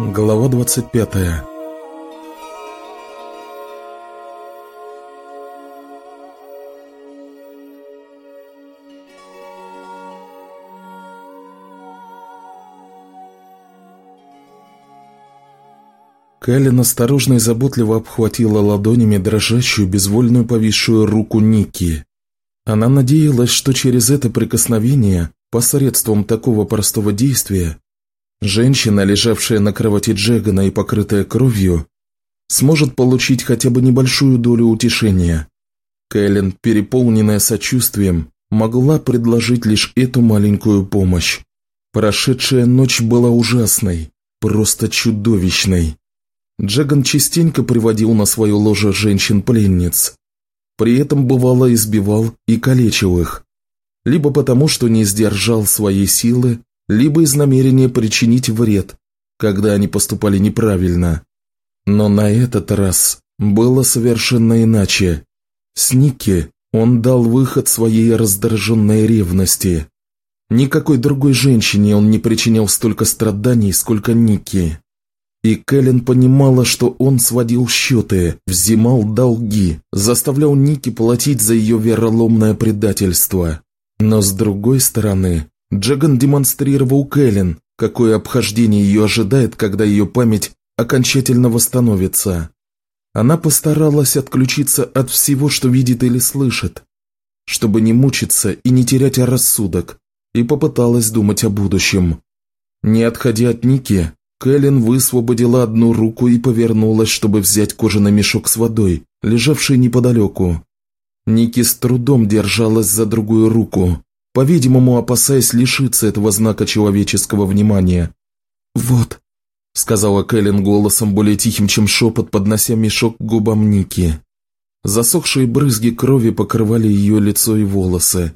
Глава 25 Кэлен осторожно и заботливо обхватила ладонями дрожащую, безвольную повисшую руку Ники. Она надеялась, что через это прикосновение, посредством такого простого действия, Женщина, лежавшая на кровати Джегана и покрытая кровью, сможет получить хотя бы небольшую долю утешения. Кэлен, переполненная сочувствием, могла предложить лишь эту маленькую помощь. Прошедшая ночь была ужасной, просто чудовищной. Джеган частенько приводил на свое ложе женщин-пленниц. При этом бывало избивал и калечил их. Либо потому, что не сдержал своей силы, либо из намерения причинить вред, когда они поступали неправильно. Но на этот раз было совершенно иначе. С Никки он дал выход своей раздраженной ревности. Никакой другой женщине он не причинял столько страданий, сколько Никки. И Кэлен понимала, что он сводил счеты, взимал долги, заставлял Ники платить за ее вероломное предательство. Но с другой стороны, Джаган демонстрировал Кэлен, какое обхождение ее ожидает, когда ее память окончательно восстановится. Она постаралась отключиться от всего, что видит или слышит, чтобы не мучиться и не терять рассудок, и попыталась думать о будущем. Не отходя от Ники, Кэлен высвободила одну руку и повернулась, чтобы взять кожаный мешок с водой, лежавший неподалеку. Ники с трудом держалась за другую руку, по-видимому, опасаясь лишиться этого знака человеческого внимания. «Вот», – сказала Кэлен голосом более тихим, чем шепот, поднося мешок к губам Ники. Засохшие брызги крови покрывали ее лицо и волосы.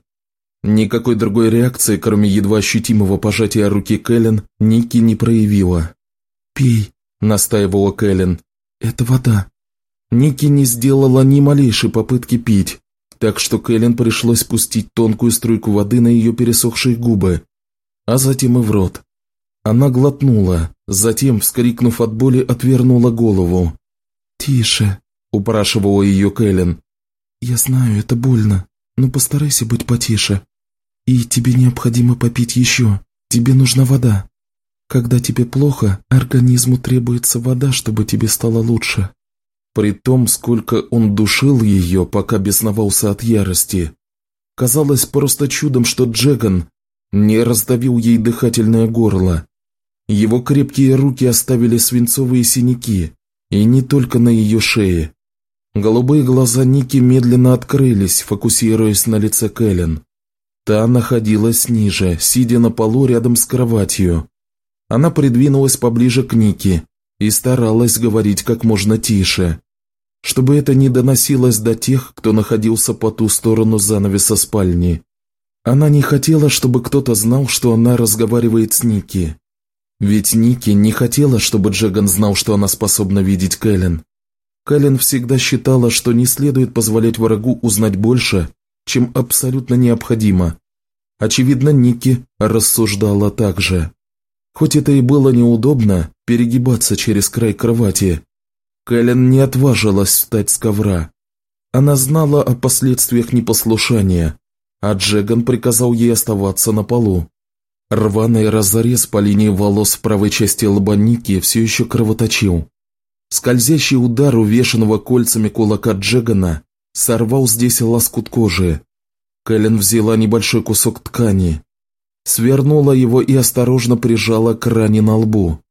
Никакой другой реакции, кроме едва ощутимого пожатия руки Кэлен, Ники не проявила. «Пей», – настаивала Кэлен. «Это вода». Ники не сделала ни малейшей попытки пить, так что Кэлен пришлось спустить тонкую струйку воды на ее пересохшие губы, а затем и в рот. Она глотнула, затем, вскрикнув от боли, отвернула голову. «Тише», – упрашивала ее Кэлен. «Я знаю, это больно, но постарайся быть потише. И тебе необходимо попить еще, тебе нужна вода. Когда тебе плохо, организму требуется вода, чтобы тебе стало лучше». При том, сколько он душил ее, пока бесновался от ярости. Казалось просто чудом, что Джеган не раздавил ей дыхательное горло. Его крепкие руки оставили свинцовые синяки, и не только на ее шее. Голубые глаза Ники медленно открылись, фокусируясь на лице Кэлен. Та находилась ниже, сидя на полу рядом с кроватью. Она придвинулась поближе к Нике и старалась говорить как можно тише чтобы это не доносилось до тех, кто находился по ту сторону занавеса спальни. Она не хотела, чтобы кто-то знал, что она разговаривает с Ники. Ведь Ники не хотела, чтобы Джеган знал, что она способна видеть Кэлен. Кэлен всегда считала, что не следует позволять врагу узнать больше, чем абсолютно необходимо. Очевидно, Ники рассуждала так же. Хоть это и было неудобно, перегибаться через край кровати, Кэлен не отважилась встать с ковра. Она знала о последствиях непослушания, а Джеган приказал ей оставаться на полу. Рваный разрез по линии волос в правой части лба Ники все еще кровоточил. Скользящий удар увешанного кольцами кулака Джегана сорвал здесь лоскут кожи. Кэлен взяла небольшой кусок ткани, свернула его и осторожно прижала к ране на лбу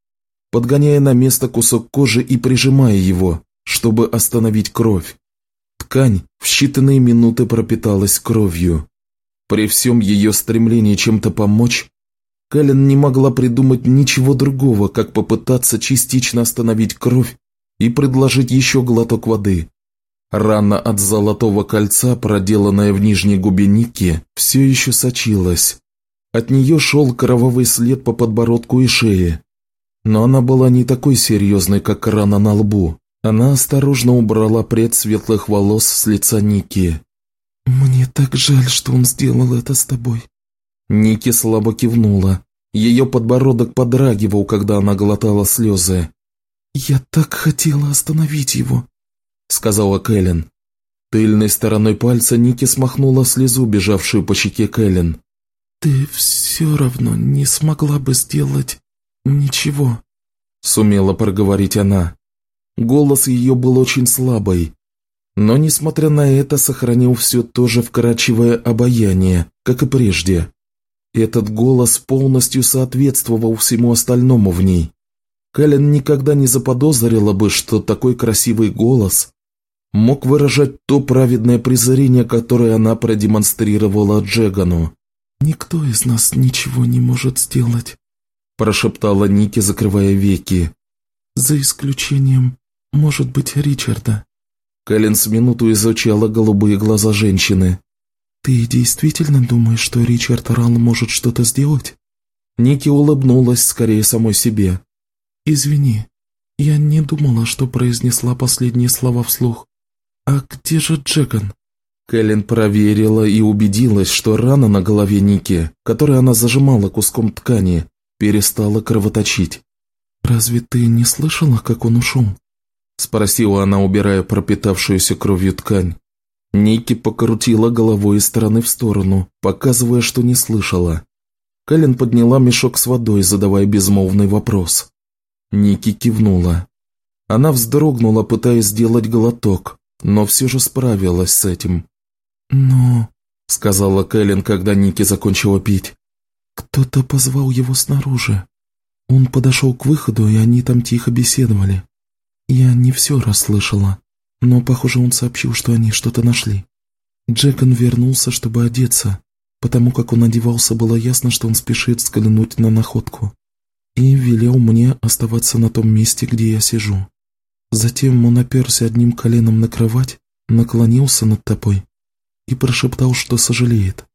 подгоняя на место кусок кожи и прижимая его, чтобы остановить кровь. Ткань в считанные минуты пропиталась кровью. При всем ее стремлении чем-то помочь, Кэлен не могла придумать ничего другого, как попытаться частично остановить кровь и предложить еще глоток воды. Рана от золотого кольца, проделанная в нижней губе Ники, все еще сочилась. От нее шел кровавый след по подбородку и шее, но она была не такой серьезной, как рана на лбу. Она осторожно убрала прядь светлых волос с лица Ники. «Мне так жаль, что он сделал это с тобой». Ники слабо кивнула. Ее подбородок подрагивал, когда она глотала слезы. «Я так хотела остановить его», — сказала Кэлен. Тыльной стороной пальца Ники смахнула слезу, бежавшую по щеке Кэлен. «Ты все равно не смогла бы сделать ничего», — сумела проговорить она. Голос ее был очень слабый, но, несмотря на это, сохранил все то же вкрадчивое обаяние, как и прежде. Этот голос полностью соответствовал всему остальному в ней. Кэлен никогда не заподозрила бы, что такой красивый голос мог выражать то праведное презрение, которое она продемонстрировала Джегану. «Никто из нас ничего не может сделать», – прошептала Ники, закрывая веки. «За исключением, может быть, Ричарда». Кэлен с минуту изучала голубые глаза женщины. «Ты действительно думаешь, что Ричард Рал может что-то сделать?» Ники улыбнулась скорее самой себе. «Извини, я не думала, что произнесла последние слова вслух. А где же Джекон?» Кэлен проверила и убедилась, что рана на голове Ники, которую она зажимала куском ткани, перестала кровоточить. «Разве ты не слышала, как он ушел?» Спросила она, убирая пропитавшуюся кровью ткань. Ники покрутила головой из стороны в сторону, показывая, что не слышала. Кэлен подняла мешок с водой, задавая безмолвный вопрос. Ники кивнула. Она вздрогнула, пытаясь сделать глоток, но все же справилась с этим. «Но...» — сказала Кэлен, когда Ники закончила пить. «Кто-то позвал его снаружи. Он подошел к выходу, и они там тихо беседовали. Я не все расслышала, но, похоже, он сообщил, что они что-то нашли. Джекон вернулся, чтобы одеться. Потому как он одевался, было ясно, что он спешит взглянуть на находку и велел мне оставаться на том месте, где я сижу. Затем он оперся одним коленом на кровать, наклонился над тобой и прошептал, что сожалеет.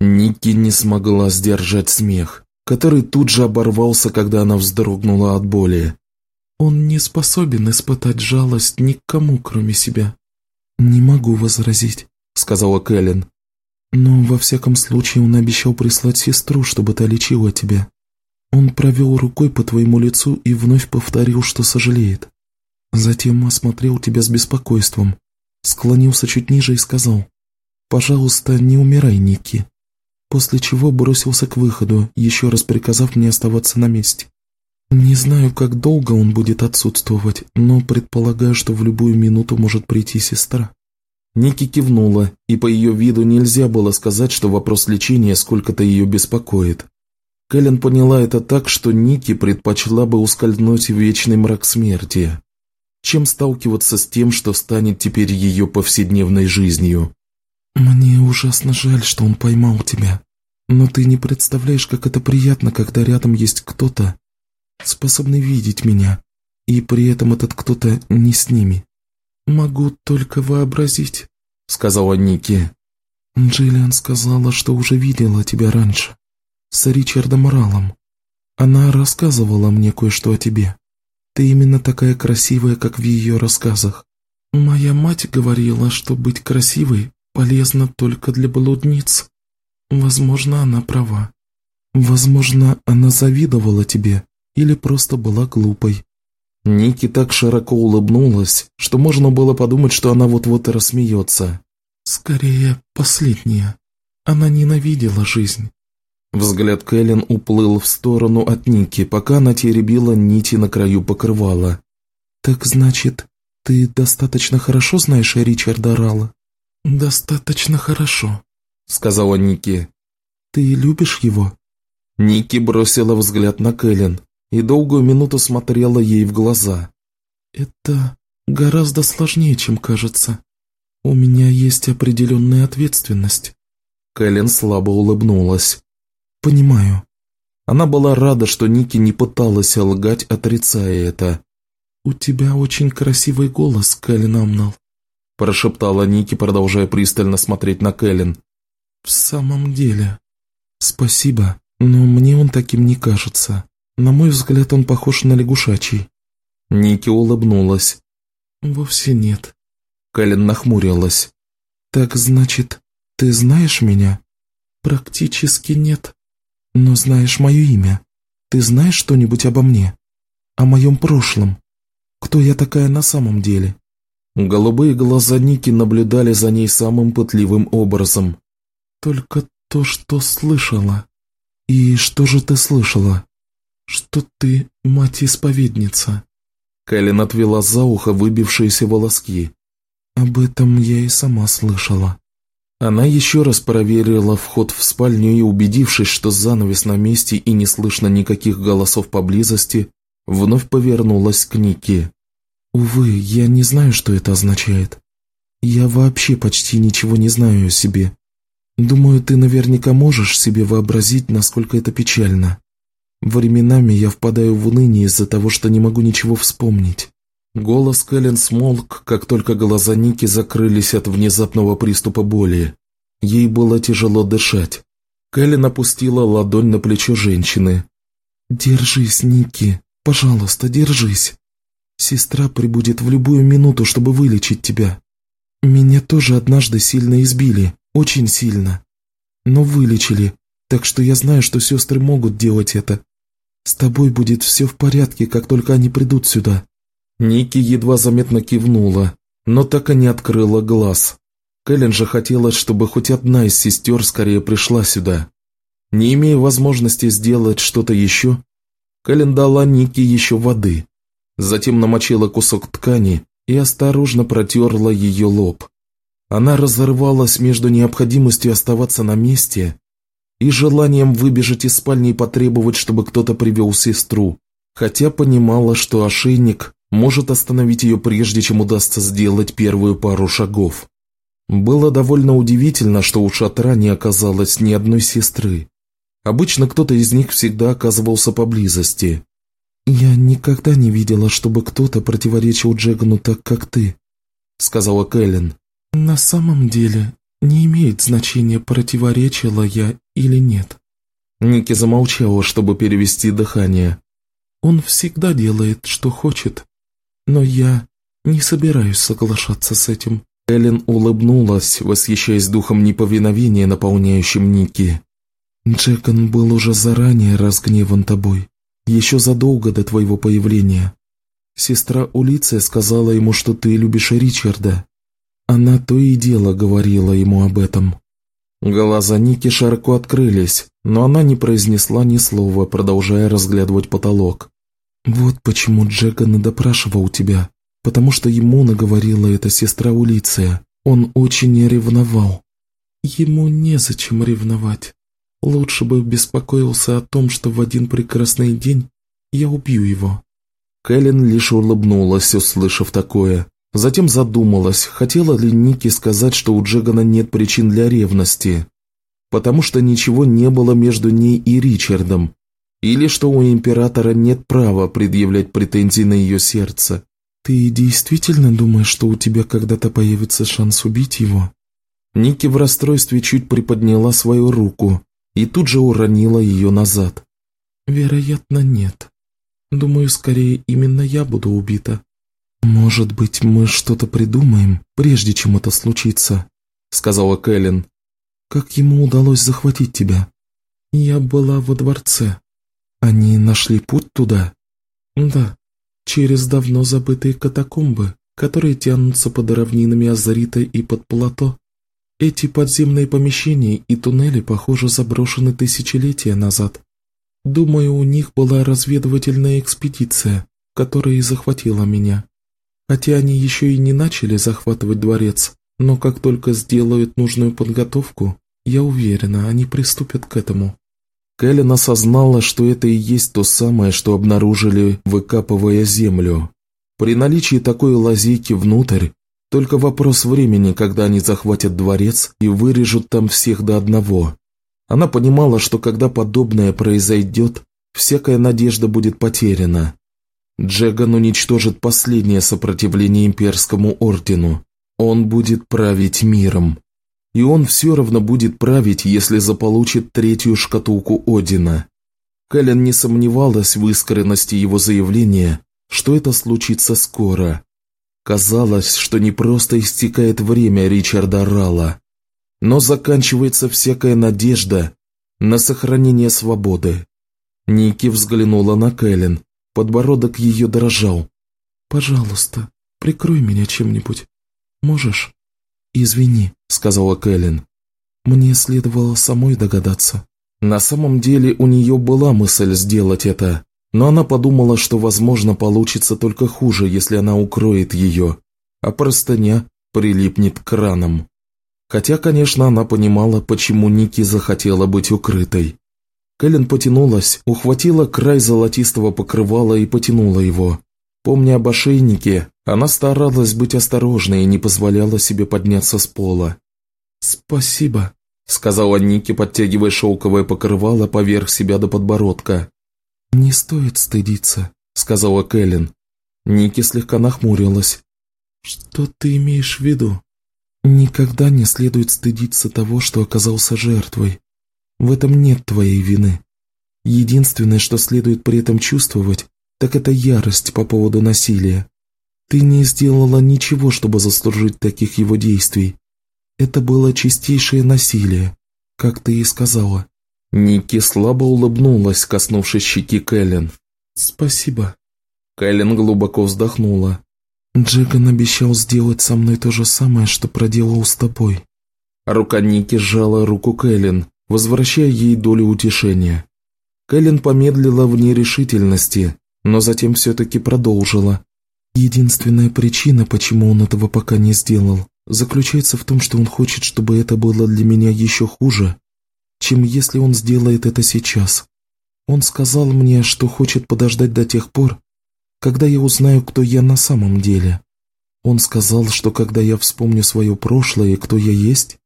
Ники не смогла сдержать смех, который тут же оборвался, когда она вздрогнула от боли. Он не способен испытать жалость никому, кроме себя. «Не могу возразить», — сказала Кэлен. «Но во всяком случае он обещал прислать сестру, чтобы та лечила тебя. Он провел рукой по твоему лицу и вновь повторил, что сожалеет. Затем осмотрел тебя с беспокойством, склонился чуть ниже и сказал, «Пожалуйста, не умирай, Ники». После чего бросился к выходу, еще раз приказав мне оставаться на месте. Не знаю, как долго он будет отсутствовать, но предполагаю, что в любую минуту может прийти сестра. Ники кивнула, и по ее виду нельзя было сказать, что вопрос лечения сколько-то ее беспокоит. Кэлен поняла это так, что Ники предпочла бы ускользнуть в вечный мрак смерти, чем сталкиваться с тем, что станет теперь ее повседневной жизнью. «Мне ужасно жаль, что он поймал тебя, но ты не представляешь, как это приятно, когда рядом есть кто-то, способный видеть меня, и при этом этот кто-то не с ними. Могу только вообразить», — сказала Ники. «Джиллиан сказала, что уже видела тебя раньше с Ричардом Ралом. Она рассказывала мне кое-что о тебе. Ты именно такая красивая, как в ее рассказах. Моя мать говорила, что быть красивой полезно только для блудниц. Возможно, она права. Возможно, она завидовала тебе или просто была глупой. Ники так широко улыбнулась, что можно было подумать, что она вот-вот и рассмеется. Скорее, последняя. Она ненавидела жизнь. Взгляд Кэлен уплыл в сторону от Ники, пока она теребила нити на краю покрывала. «Так значит, ты достаточно хорошо знаешь Ричарда Рала?» «Достаточно хорошо», — сказала Ники. «Ты любишь его?» Ники бросила взгляд на Кэлен и долгую минуту смотрела ей в глаза. «Это гораздо сложнее, чем кажется. У меня есть определенная ответственность». Кэлен слабо улыбнулась. «Понимаю». Она была рада, что Ники не пыталась лгать, отрицая это. «У тебя очень красивый голос, Кэлен Амнал», – прошептала Ники, продолжая пристально смотреть на Кэлен. «В самом деле. Спасибо, но мне он таким не кажется. На мой взгляд, он похож на лягушачий». Ники улыбнулась. «Вовсе нет». Кэлен нахмурилась. «Так значит, ты знаешь меня?» «Практически нет. Но знаешь мое имя. Ты знаешь что-нибудь обо мне? О моем прошлом? Кто я такая на самом деле?» Голубые глаза Ники наблюдали за ней самым пытливым образом. «Только то, что слышала. И что же ты слышала? Что ты мать-исповедница?» Кэлен отвела за ухо выбившиеся волоски. «Об этом я и сама слышала». Она еще раз проверила вход в спальню и, убедившись, что занавес на месте и не слышно никаких голосов поблизости, вновь повернулась к Нике. «Увы, я не знаю, что это означает. Я вообще почти ничего не знаю о себе. Думаю, ты наверняка можешь себе вообразить, насколько это печально. Временами я впадаю в уныние из-за того, что не могу ничего вспомнить». Голос Кэлен смолк, как только глаза Ники закрылись от внезапного приступа боли. Ей было тяжело дышать. Кэлен опустила ладонь на плечо женщины. «Держись, Ники, пожалуйста, держись. Сестра прибудет в любую минуту, чтобы вылечить тебя. Меня тоже однажды сильно избили, очень сильно. Но вылечили, так что я знаю, что сестры могут делать это. С тобой будет все в порядке, как только они придут сюда». Ники едва заметно кивнула, но так и не открыла глаз. Кэлен же хотела, чтобы хоть одна из сестер скорее пришла сюда. Не имея возможности сделать что-то еще, Кэлен дала Ники еще воды. Затем намочила кусок ткани и осторожно протерла ее лоб. Она разорвалась между необходимостью оставаться на месте и желанием выбежать из спальни и потребовать, чтобы кто-то привел сестру, хотя понимала, что ошейник может остановить ее прежде, чем удастся сделать первую пару шагов. Было довольно удивительно, что у шатра не оказалось ни одной сестры. Обычно кто-то из них всегда оказывался поблизости, «Я никогда не видела, чтобы кто-то противоречил Джегану так, как ты», — сказала Кэлен. «На самом деле не имеет значения, противоречила я или нет». Ники замолчала, чтобы перевести дыхание. «Он всегда делает, что хочет, но я не собираюсь соглашаться с этим». Эллен улыбнулась, восхищаясь духом неповиновения, наполняющим Ники. «Джекон был уже заранее разгневан тобой еще задолго до твоего появления. Сестра Улиция сказала ему, что ты любишь Ричарда. Она то и дело говорила ему об этом. Глаза Ники широко открылись, но она не произнесла ни слова, продолжая разглядывать потолок. «Вот почему Джекон и допрашивал тебя, потому что ему наговорила эта сестра Улиция. Он очень ревновал. Ему незачем ревновать. Лучше бы беспокоился о том, что в один прекрасный день я убью его». Кэлен лишь улыбнулась, услышав такое. Затем задумалась, хотела ли Ники сказать, что у Джегана нет причин для ревности, потому что ничего не было между ней и Ричардом, или что у Императора нет права предъявлять претензии на ее сердце. «Ты действительно думаешь, что у тебя когда-то появится шанс убить его?» Ники в расстройстве чуть приподняла свою руку, и тут же уронила ее назад. «Вероятно, нет. Думаю, скорее именно я буду убита. Может быть, мы что-то придумаем, прежде чем это случится», — сказала Кэлен. «Как ему удалось захватить тебя?» «Я была во дворце. Они нашли путь туда?» «Да, через давно забытые катакомбы, которые тянутся под равнинами Азарита и под плато. Эти подземные помещения и туннели, похоже, заброшены тысячелетия назад. Думаю, у них была разведывательная экспедиция, которая и захватила меня. Хотя они еще и не начали захватывать дворец, но как только сделают нужную подготовку, я уверена, они приступят к этому. Кэлен осознала, что это и есть то самое, что обнаружили, выкапывая землю. При наличии такой лазейки внутрь, только вопрос времени, когда они захватят дворец и вырежут там всех до одного. Она понимала, что когда подобное произойдет, всякая надежда будет потеряна. Джеган уничтожит последнее сопротивление имперскому ордену. Он будет править миром. И он все равно будет править, если заполучит третью шкатулку Одина. Кэлен не сомневалась в искренности его заявления, что это случится скоро. Казалось, что не просто истекает время Ричарда Рала, но заканчивается всякая надежда, на сохранение свободы. Ники взглянула на Кэлен, подбородок ее дрожал. «Пожалуйста, прикрой меня чем-нибудь. Можешь?» «Извини», — сказала Кэлен. «Мне следовало самой догадаться». На самом деле у нее была мысль сделать это, но она подумала, что, возможно, получится только хуже, если она укроет ее, а простыня прилипнет к ранам. Хотя, конечно, она понимала, почему Ники захотела быть укрытой. Кэлен потянулась, ухватила край золотистого покрывала и потянула его. Помня об ошейнике, она старалась быть осторожной и не позволяла себе подняться с пола. «Спасибо», – сказала Ники, подтягивая шелковое покрывало поверх себя до подбородка. «Не стоит стыдиться», – сказала Кэлен. Ники слегка нахмурилась. «Что ты имеешь в виду?» «Никогда не следует стыдиться того, что оказался жертвой. В этом нет твоей вины. Единственное, что следует при этом чувствовать, так это ярость по поводу насилия. Ты не сделала ничего, чтобы заслужить таких его действий. Это было чистейшее насилие, как ты и сказала. Ники слабо улыбнулась, коснувшись щеки Кэлен. «Спасибо». Кэлен глубоко вздохнула. «Джеган обещал сделать со мной то же самое, что проделал с тобой». Рука Ники сжала руку Кэлен, возвращая ей долю утешения. Кэлен помедлила в нерешительности, но затем все-таки продолжила. «Единственная причина, почему он этого пока не сделал, заключается в том, что он хочет, чтобы это было для меня еще хуже, чем если он сделает это сейчас. Он сказал мне, что хочет подождать до тех пор, когда я узнаю, кто я на самом деле. Он сказал, что когда я вспомню свое прошлое и кто я есть,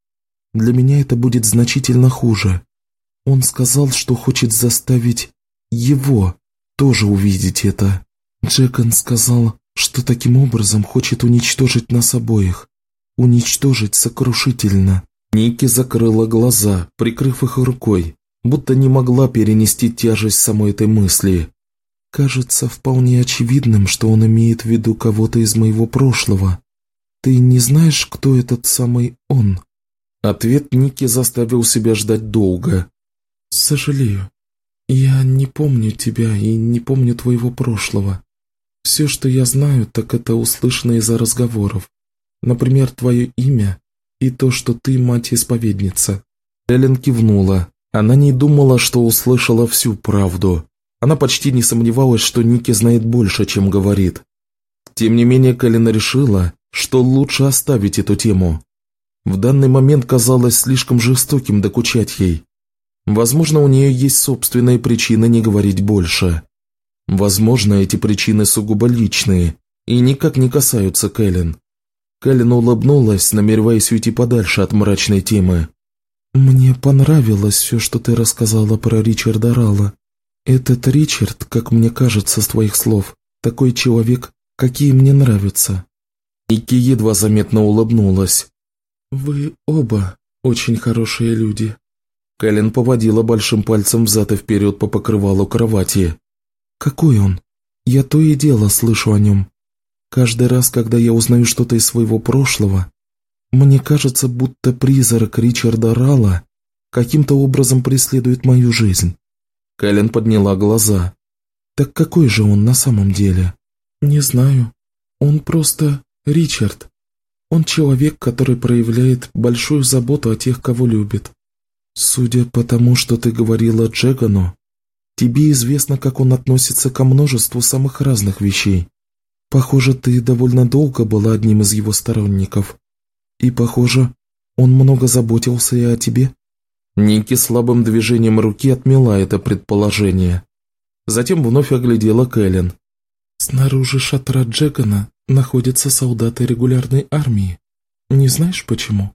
для меня это будет значительно хуже. Он сказал, что хочет заставить его тоже увидеть это. Джекон сказал, что таким образом хочет уничтожить нас обоих. Уничтожить сокрушительно. Ники закрыла глаза, прикрыв их рукой, будто не могла перенести тяжесть самой этой мысли. «Кажется вполне очевидным, что он имеет в виду кого-то из моего прошлого. Ты не знаешь, кто этот самый он?» Ответ Ники заставил себя ждать долго. «Сожалею. Я не помню тебя и не помню твоего прошлого. Все, что я знаю, так это услышано из-за разговоров. Например, твое имя и то, что ты мать-исповедница». Эллен кивнула. Она не думала, что услышала всю правду. Она почти не сомневалась, что Ники знает больше, чем говорит. Тем не менее, Кэлен решила, что лучше оставить эту тему. В данный момент казалось слишком жестоким докучать ей. Возможно, у нее есть собственные причины не говорить больше. Возможно, эти причины сугубо личные и никак не касаются Кэлен. Кэлен улыбнулась, намереваясь уйти подальше от мрачной темы. «Мне понравилось все, что ты рассказала про Ричарда Рала. Этот Ричард, как мне кажется с твоих слов, такой человек, какие мне нравятся». Ики едва заметно улыбнулась. «Вы оба очень хорошие люди». Кэлен поводила большим пальцем взад и вперед по покрывалу кровати. «Какой он? Я то и дело слышу о нем. Каждый раз, когда я узнаю что-то из своего прошлого, мне кажется, будто призрак Ричарда Рала каким-то образом преследует мою жизнь». Кэлен подняла глаза. «Так какой же он на самом деле?» «Не знаю. Он просто Ричард. Он человек, который проявляет большую заботу о тех, кого любит. Судя по тому, что ты говорила Джегану, тебе известно, как он относится ко множеству самых разных вещей. Похоже, ты довольно долго была одним из его сторонников. И, похоже, он много заботился и о тебе. Ники слабым движением руки отмела это предположение. Затем вновь оглядела Кэлен. «Снаружи шатра Джегана находятся солдаты регулярной армии. Не знаешь почему?»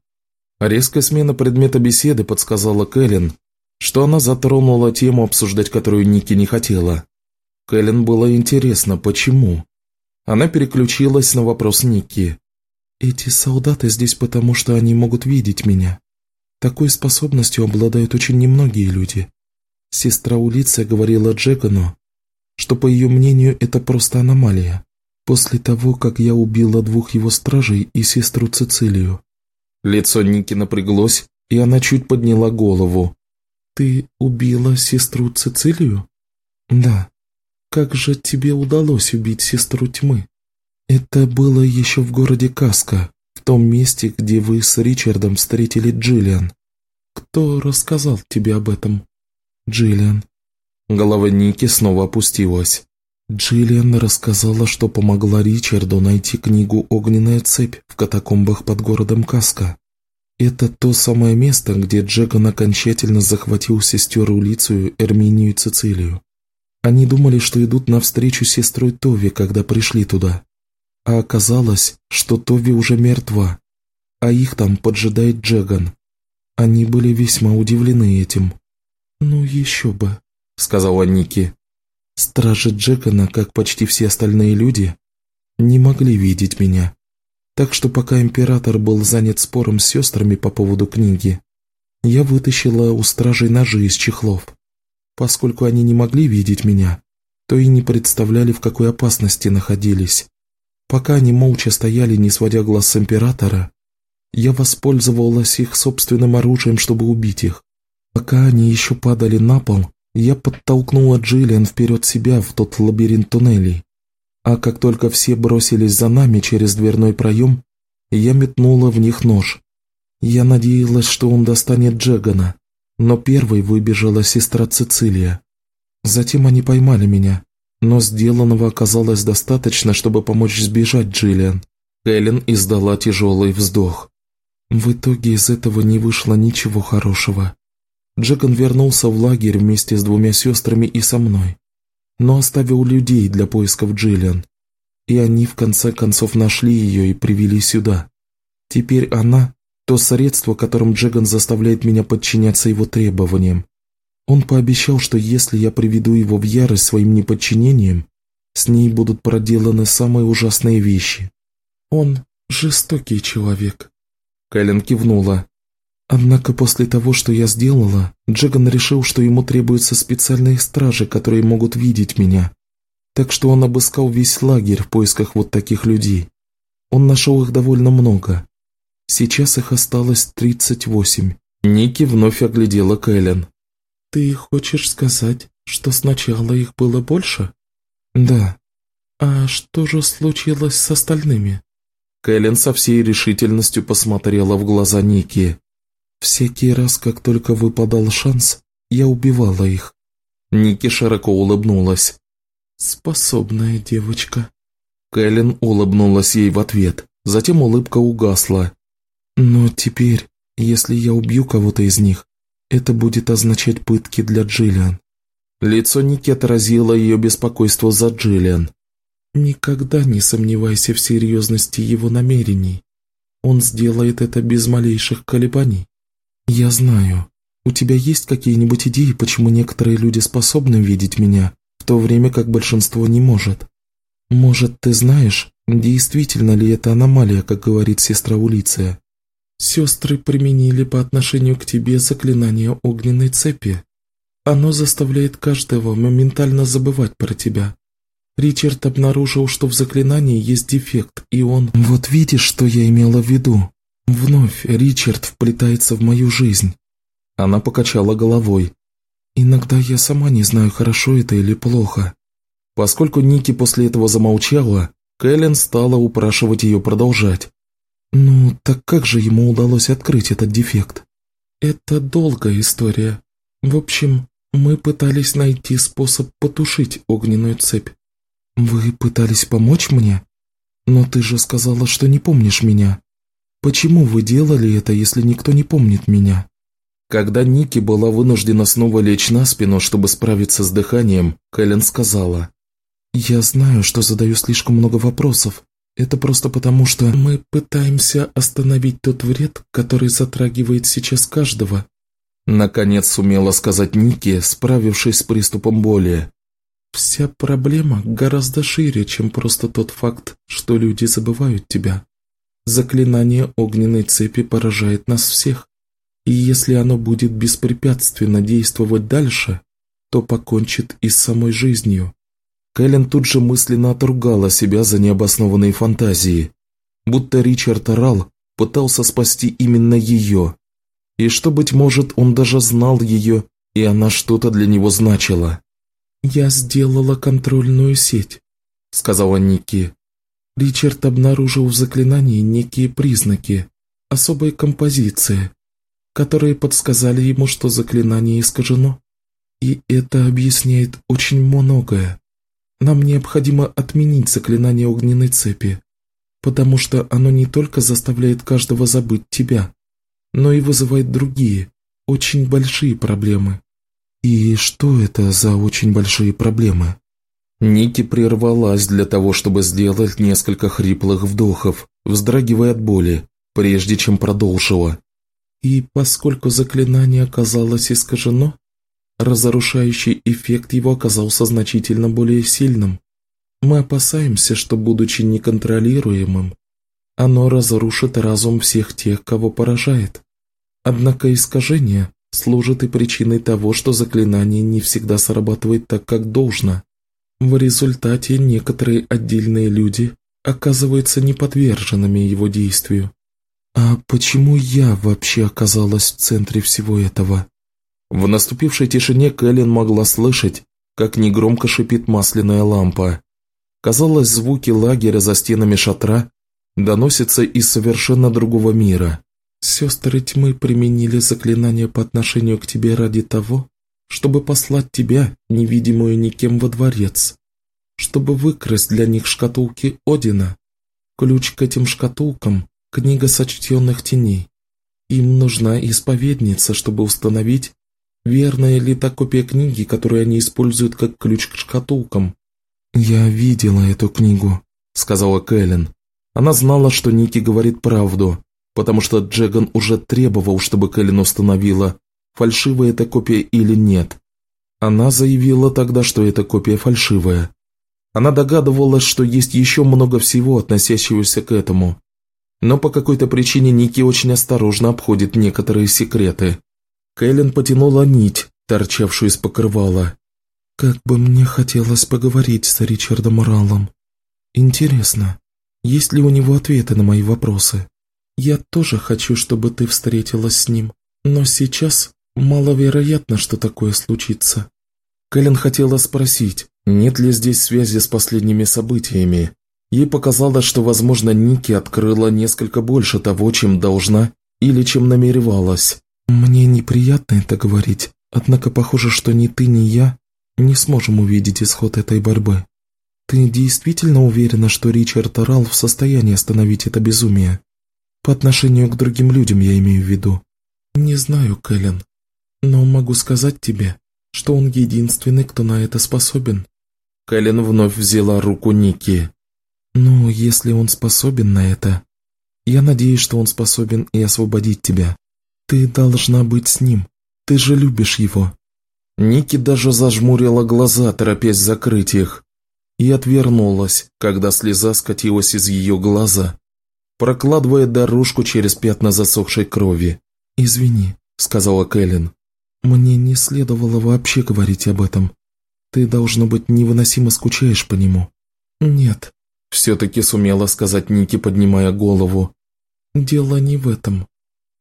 Резкая смена предмета беседы подсказала Кэлен, что она затронула тему, обсуждать которую Ники не хотела. Кэлен было интересно, почему. Она переключилась на вопрос Ники. «Эти солдаты здесь потому, что они могут видеть меня. Такой способностью обладают очень немногие люди. Сестра Улиция говорила Джегану, что, по ее мнению, это просто аномалия. После того, как я убила двух его стражей и сестру Цицилию, Лицо Ники напряглось, и она чуть подняла голову. «Ты убила сестру Цицилию?» «Да». «Как же тебе удалось убить сестру тьмы?» «Это было еще в городе Каска, в том месте, где вы с Ричардом встретили Джиллиан. Кто рассказал тебе об этом?» «Джиллиан». Голова Ники снова опустилась. Джиллиан рассказала, что помогла Ричарду найти книгу «Огненная цепь» в катакомбах под городом Каска. Это то самое место, где Джеган окончательно захватил сестер Улицию, Эрминию и Цицилию. Они думали, что идут навстречу сестрой Тови, когда пришли туда. А оказалось, что Тови уже мертва, а их там поджидает Джеган. Они были весьма удивлены этим. «Ну еще бы», — сказала Ники. Стражи Джекона, как почти все остальные люди, не могли видеть меня. Так что пока император был занят спором с сестрами по поводу книги, я вытащила у стражей ножи из чехлов. Поскольку они не могли видеть меня, то и не представляли, в какой опасности находились. Пока они молча стояли, не сводя глаз с императора, я воспользовалась их собственным оружием, чтобы убить их. Пока они еще падали на пол, я подтолкнула Джиллиан вперед себя в тот лабиринт туннелей. А как только все бросились за нами через дверной проем, я метнула в них нож. Я надеялась, что он достанет Джегана, но первой выбежала сестра Цицилия. Затем они поймали меня, но сделанного оказалось достаточно, чтобы помочь сбежать Джиллиан. Эллен издала тяжелый вздох. В итоге из этого не вышло ничего хорошего. Джекон вернулся в лагерь вместе с двумя сестрами и со мной, но оставил людей для поисков Джиллиан, и они в конце концов нашли ее и привели сюда. Теперь она – то средство, которым Джеган заставляет меня подчиняться его требованиям. Он пообещал, что если я приведу его в ярость своим неподчинением, с ней будут проделаны самые ужасные вещи. Он жестокий человек. Кэлен кивнула. Однако после того, что я сделала, Джеган решил, что ему требуются специальные стражи, которые могут видеть меня. Так что он обыскал весь лагерь в поисках вот таких людей. Он нашел их довольно много. Сейчас их осталось 38. Ники вновь оглядела Кэлен. «Ты хочешь сказать, что сначала их было больше?» «Да». «А что же случилось с остальными?» Кэлен со всей решительностью посмотрела в глаза Ники. Всякий раз, как только выпадал шанс, я убивала их. Ники широко улыбнулась. «Способная девочка». Кэлен улыбнулась ей в ответ, затем улыбка угасла. «Но теперь, если я убью кого-то из них, это будет означать пытки для Джиллиан». Лицо Ники отразило ее беспокойство за Джиллиан. «Никогда не сомневайся в серьезности его намерений. Он сделает это без малейших колебаний. «Я знаю. У тебя есть какие-нибудь идеи, почему некоторые люди способны видеть меня, в то время как большинство не может? Может, ты знаешь, действительно ли это аномалия, как говорит сестра Улиция? Сестры применили по отношению к тебе заклинание огненной цепи. Оно заставляет каждого моментально забывать про тебя. Ричард обнаружил, что в заклинании есть дефект, и он... Вот видишь, что я имела в виду? Вновь Ричард вплетается в мою жизнь. Она покачала головой. Иногда я сама не знаю, хорошо это или плохо. Поскольку Ники после этого замолчала, Кэлен стала упрашивать ее продолжать. Ну, так как же ему удалось открыть этот дефект? Это долгая история. В общем, мы пытались найти способ потушить огненную цепь. Вы пытались помочь мне? Но ты же сказала, что не помнишь меня. Почему вы делали это, если никто не помнит меня?» Когда Ники была вынуждена снова лечь на спину, чтобы справиться с дыханием, Кэлен сказала. «Я знаю, что задаю слишком много вопросов. Это просто потому, что мы пытаемся остановить тот вред, который затрагивает сейчас каждого». Наконец сумела сказать Ники, справившись с приступом боли. «Вся проблема гораздо шире, чем просто тот факт, что люди забывают тебя. Заклинание огненной цепи поражает нас всех, и если оно будет беспрепятственно действовать дальше, то покончит и с самой жизнью. Кэлен тут же мысленно отругала себя за необоснованные фантазии, будто Ричард Рал пытался спасти именно ее, и что, быть может, он даже знал ее и она что-то для него значила. «Я сделала контрольную сеть», — сказала Ники. Ричард обнаружил в заклинании некие признаки, особые композиции, которые подсказали ему, что заклинание искажено. И это объясняет очень многое. Нам необходимо отменить заклинание огненной цепи, потому что оно не только заставляет каждого забыть тебя, но и вызывает другие, очень большие проблемы. И что это за очень большие проблемы? Ники прервалась для того, чтобы сделать несколько хриплых вдохов, вздрагивая от боли, прежде чем продолжила. И поскольку заклинание оказалось искажено, разрушающий эффект его оказался значительно более сильным. Мы опасаемся, что, будучи неконтролируемым, оно разрушит разум всех тех, кого поражает. Однако искажение служит и причиной того, что заклинание не всегда срабатывает так, как должно. В результате некоторые отдельные люди оказываются неподверженными его действию. А почему я вообще оказалась в центре всего этого? В наступившей тишине Кэлен могла слышать, как негромко шипит масляная лампа. Казалось, звуки лагеря за стенами шатра доносятся из совершенно другого мира. Сестры тьмы применили заклинание по отношению к тебе ради того, чтобы послать тебя, невидимую никем, во дворец, чтобы выкрасть для них шкатулки Одина. Ключ к этим шкатулкам – книга сочтенных теней. Им нужна исповедница, чтобы установить, верная ли та копия книги, которую они используют как ключ к шкатулкам. «Я видела эту книгу», – сказала Кэлен. Она знала, что Ники говорит правду, потому что Джеган уже требовал, чтобы Кэлен установила, фальшивая эта копия или нет. Она заявила тогда, что эта копия фальшивая. Она догадывалась, что есть еще много всего, относящегося к этому. Но по какой-то причине Ники очень осторожно обходит некоторые секреты. Кэлен потянула нить, торчавшую из покрывала. «Как бы мне хотелось поговорить с Ричардом Раллом. Интересно, есть ли у него ответы на мои вопросы? Я тоже хочу, чтобы ты встретилась с ним, но сейчас маловероятно, что такое случится». Кэлен хотела спросить, нет ли здесь связи с последними событиями. Ей показалось, что, возможно, Ники открыла несколько больше того, чем должна или чем намеревалась. «Мне неприятно это говорить, однако похоже, что ни ты, ни я не сможем увидеть исход этой борьбы. Ты действительно уверена, что Ричард Рал в состоянии остановить это безумие? По отношению к другим людям я имею в виду. Не знаю, Кэлен, но могу сказать тебе, что он единственный, кто на это способен. Кэлен вновь взяла руку Ники. «Ну, если он способен на это, я надеюсь, что он способен и освободить тебя. Ты должна быть с ним. Ты же любишь его». Ники даже зажмурила глаза, торопясь закрыть их, и отвернулась, когда слеза скатилась из ее глаза, прокладывая дорожку через пятна засохшей крови. «Извини», — сказала Кэлен. «Мне не следовало вообще говорить об этом. Ты, должно быть, невыносимо скучаешь по нему». «Нет», — все-таки сумела сказать Ники, поднимая голову. «Дело не в этом.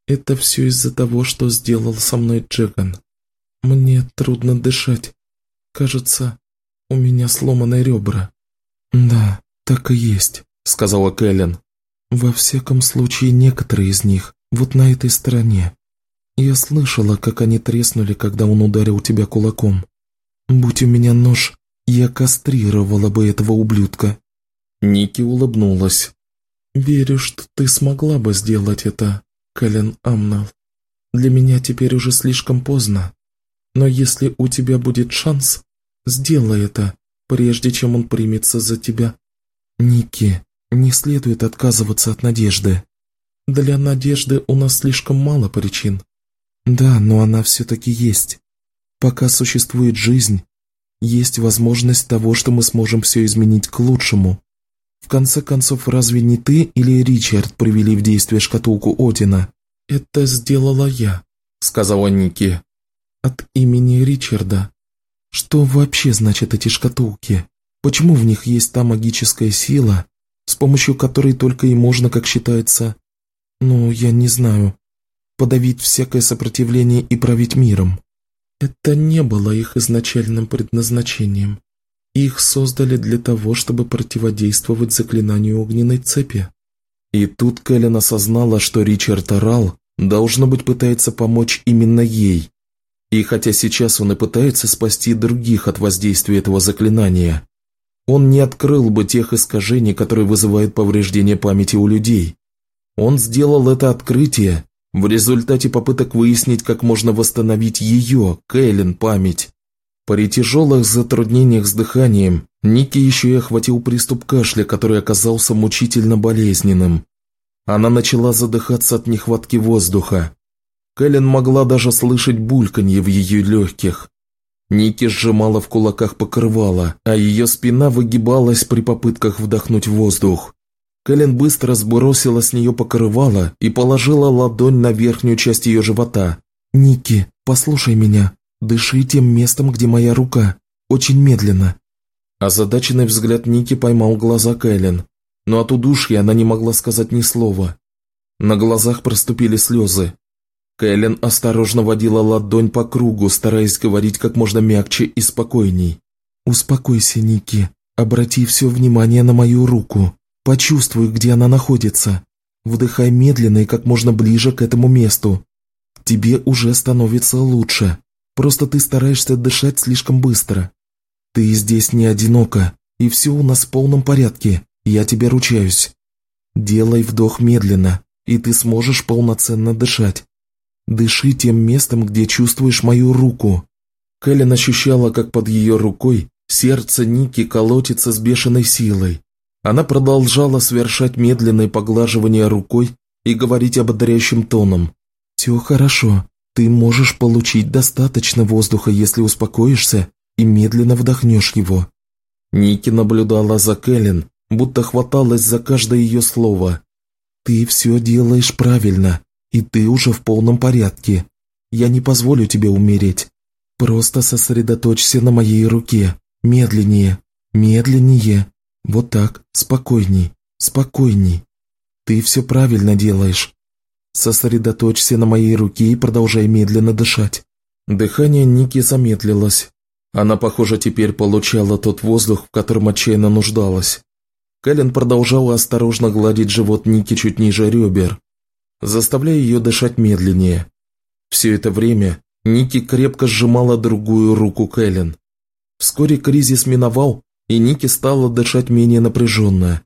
Это все из-за того, что сделал со мной Джеган. Мне трудно дышать. Кажется, у меня сломаны ребра». «Да, так и есть», — сказала Кэлен. «Во всяком случае, некоторые из них вот на этой стороне. Я слышала, как они треснули, когда он ударил тебя кулаком. Будь у меня нож, я кастрировала бы этого ублюдка». Ники улыбнулась. «Верю, что ты смогла бы сделать это, Кэлен Амнал. Для меня теперь уже слишком поздно. Но если у тебя будет шанс, сделай это, прежде чем он примется за тебя. Ники, не следует отказываться от надежды. Для надежды у нас слишком мало причин. Да, но она все-таки есть. Пока существует жизнь, есть возможность того, что мы сможем все изменить к лучшему. В конце концов, разве не ты или Ричард привели в действие шкатулку Одина? Это сделала я, сказала Ники. От имени Ричарда. Что вообще значат эти шкатулки? Почему в них есть та магическая сила, с помощью которой только и можно, как считается, ну, я не знаю, подавить всякое сопротивление и править миром? Это не было их изначальным предназначением. Их создали для того, чтобы противодействовать заклинанию огненной цепи. И тут Кэлен осознала, что Ричард орал, должно быть, пытается помочь именно ей. И хотя сейчас он и пытается спасти других от воздействия этого заклинания, он не открыл бы тех искажений, которые вызывают повреждение памяти у людей. Он сделал это открытие в результате попыток выяснить, как можно восстановить ее, Кэлен, память. При тяжелых затруднениях с дыханием Ники еще и охватил приступ кашля, который оказался мучительно болезненным. Она начала задыхаться от нехватки воздуха. Кэлен могла даже слышать бульканье в ее легких. Ники сжимала в кулаках покрывало, а ее спина выгибалась при попытках вдохнуть воздух. Кэлен быстро сбросила с нее покрывало и положила ладонь на верхнюю часть ее живота. «Ники, послушай меня. Дыши тем местом, где моя рука. Очень медленно». Озадаченный взгляд Ники поймал глаза Кэлен, но от удушья она не могла сказать ни слова. На глазах проступили слезы. Кэлен осторожно водила ладонь по кругу, стараясь говорить как можно мягче и спокойней. «Успокойся, Ники. Обрати все внимание на мою руку. Почувствуй, где она находится. Вдыхай медленно и как можно ближе к этому месту. Тебе уже становится лучше. Просто ты стараешься дышать слишком быстро. Ты здесь не одинока, и все у нас в полном порядке, я тебе ручаюсь. Делай вдох медленно, и ты сможешь полноценно дышать. Дыши тем местом, где чувствуешь мою руку». Кэлен ощущала, как под ее рукой сердце Ники колотится с бешеной силой. Она продолжала совершать медленные поглаживания рукой и говорить ободряющим тоном. «Все хорошо. Ты можешь получить достаточно воздуха, если успокоишься и медленно вдохнешь его». Ники наблюдала за Кэлен, будто хваталась за каждое ее слово. «Ты все делаешь правильно. И ты уже в полном порядке. Я не позволю тебе умереть. Просто сосредоточься на моей руке. Медленнее, медленнее. Вот так, спокойней, спокойней. Ты все правильно делаешь. Сосредоточься на моей руке и продолжай медленно дышать». Дыхание Ники замедлилось. Она, похоже, теперь получала тот воздух, в котором отчаянно нуждалась. Кэлен продолжала осторожно гладить живот Ники чуть ниже ребер, заставляя ее дышать медленнее. Все это время Ники крепко сжимала другую руку Кэлен. Вскоре кризис миновал, и Ники стала дышать менее напряженно.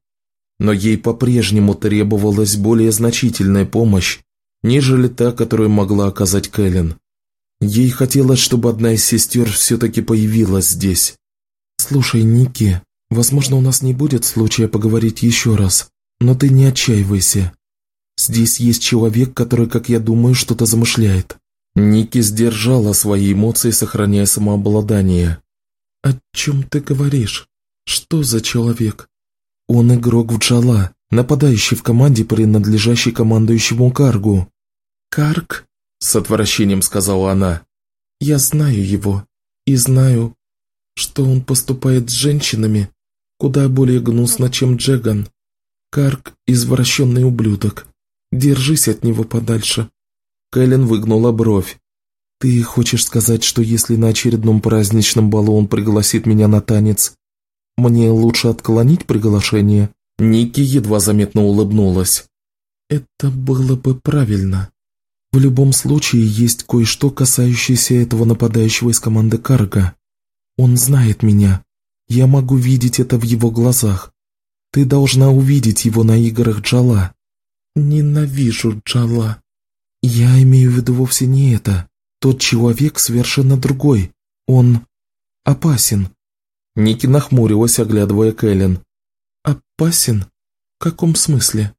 Но ей по-прежнему требовалась более значительная помощь, нежели та, которую могла оказать Кэлен. Ей хотелось, чтобы одна из сестер все-таки появилась здесь. «Слушай, Ники, возможно, у нас не будет случая поговорить еще раз, но ты не отчаивайся. Здесь есть человек, который, как я думаю, что-то замышляет». Ники сдержала свои эмоции, сохраняя самообладание. «О чем ты говоришь? Что за человек?» «Он игрок в Джала, нападающий в команде, принадлежащей командующему Каргу». «Карг?» – с отвращением сказала она. «Я знаю его. И знаю, что он поступает с женщинами куда более гнусно, чем Джеган. Карг – извращенный ублюдок. Держись от него подальше». Кэлен выгнула бровь. «Ты хочешь сказать, что если на очередном праздничном балу он пригласит меня на танец, мне лучше отклонить приглашение?» Ники едва заметно улыбнулась. «Это было бы правильно. В любом случае есть кое-что, касающееся этого нападающего из команды Карга. Он знает меня. Я могу видеть это в его глазах. Ты должна увидеть его на играх Джала. Ненавижу Джала. Я имею в виду вовсе не это. Тот человек совершенно другой. Он опасен. Ники нахмурилась, оглядывая Кэлен. Опасен? В каком смысле?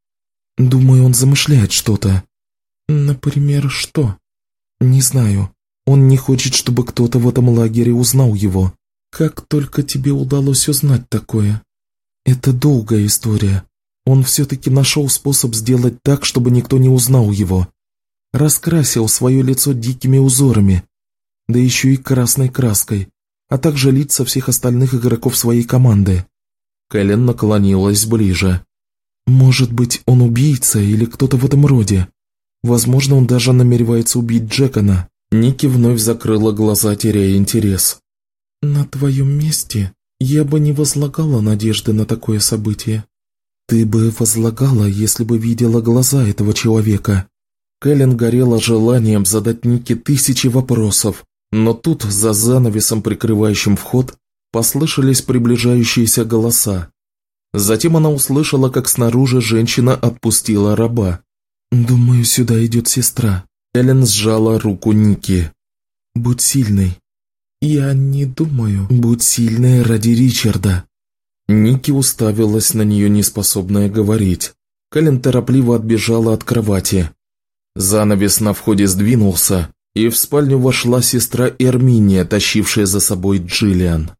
Думаю, он замышляет что-то. Например, что? Не знаю. Он не хочет, чтобы кто-то в этом лагере узнал его. Как только тебе удалось узнать такое? Это долгая история. Он все-таки нашел способ сделать так, чтобы никто не узнал его. Раскрасил свое лицо дикими узорами, да еще и красной краской, а также лица всех остальных игроков своей команды. Кэлен наклонилась ближе. «Может быть, он убийца или кто-то в этом роде. Возможно, он даже намеревается убить Джекона, Ники вновь закрыла глаза, теряя интерес. «На твоем месте я бы не возлагала надежды на такое событие. Ты бы возлагала, если бы видела глаза этого человека». Кэлен горела желанием задать Нике тысячи вопросов, но тут, за занавесом, прикрывающим вход, послышались приближающиеся голоса. Затем она услышала, как снаружи женщина отпустила раба. «Думаю, сюда идет сестра». Эллен сжала руку Ники. «Будь сильной». «Я не думаю». «Будь сильной ради Ричарда». Ники уставилась на нее, неспособная говорить. Кэлен торопливо отбежала от кровати. Занавес на входе сдвинулся, и в спальню вошла сестра Эрминия, тащившая за собой Джиллиан.